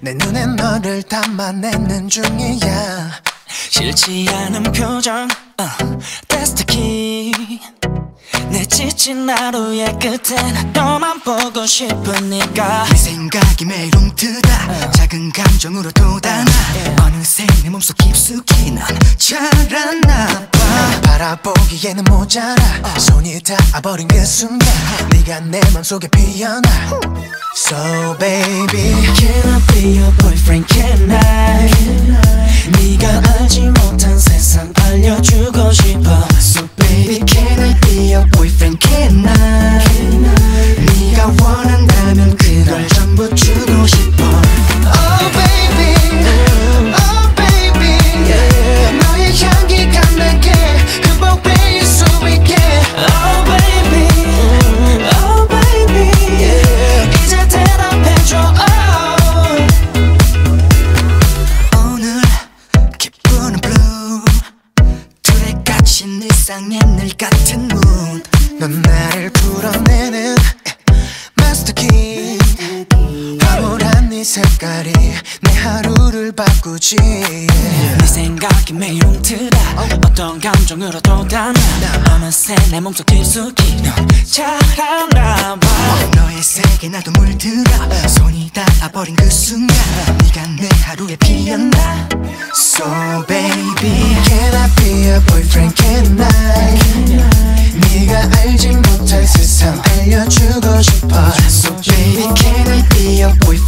내 눈에 너를 담아내는 중이야. 싫지 않은 표정 uh, That's the key. 내 지친 하루의 끝엔 너만 보고 싶으니까. 네 생각이 매일 움트다. 작은 감정으로 돋아나. 어느새 내 몸속 깊숙이 넌 자라나. 봐 바라보기에는 모자라. 손이 닿아버린 그 순간 네가 내 맘속에 피어나. So baby Can I be your boyfriend? Can I? 네가 둘의 갇힌 일상의 늘 같은 문넌 나를 풀어내는 마스터키 황홀한 네 색깔이 내 하루를 바꾸지. 네 생각이 매일 움트다 어떤 감정으로 돋아나. 어느새 내 몸속 깊숙이 넌 자라나 속에 나도 물들어 손이 닿아버린 그 순간 네가 내 하루에 피었나 So baby Can I be a boyfriend? Can I? 네가 알지 못할 세상 알려주고 싶어 So baby Can I be a boyfriend?